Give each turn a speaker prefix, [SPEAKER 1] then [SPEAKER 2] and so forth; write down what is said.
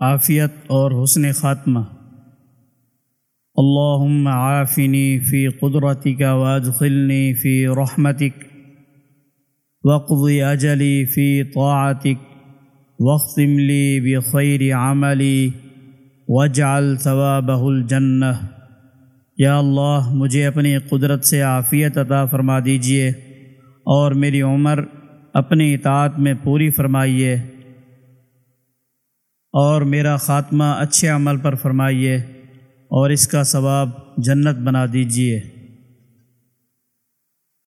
[SPEAKER 1] عافیت اور حسن خاتمہ۔ اللہم عافنی فی قدرتک وادخلنی فی رحمتک وقضی اجلی فی طاعتک واختم لی بخیر عملی وجعل ثوابہ الجنہ۔ یا اللہ، مجھے اپنی قدرت سے عافیت عطا فرما دیجیے اور میری عمر اپنی اطاعت میں پوری فرمائیے۔ اور میرا خاتمہ اچھے عمل پر فرمائیے اور اس کا ثواب جنت بنا دیجیے۔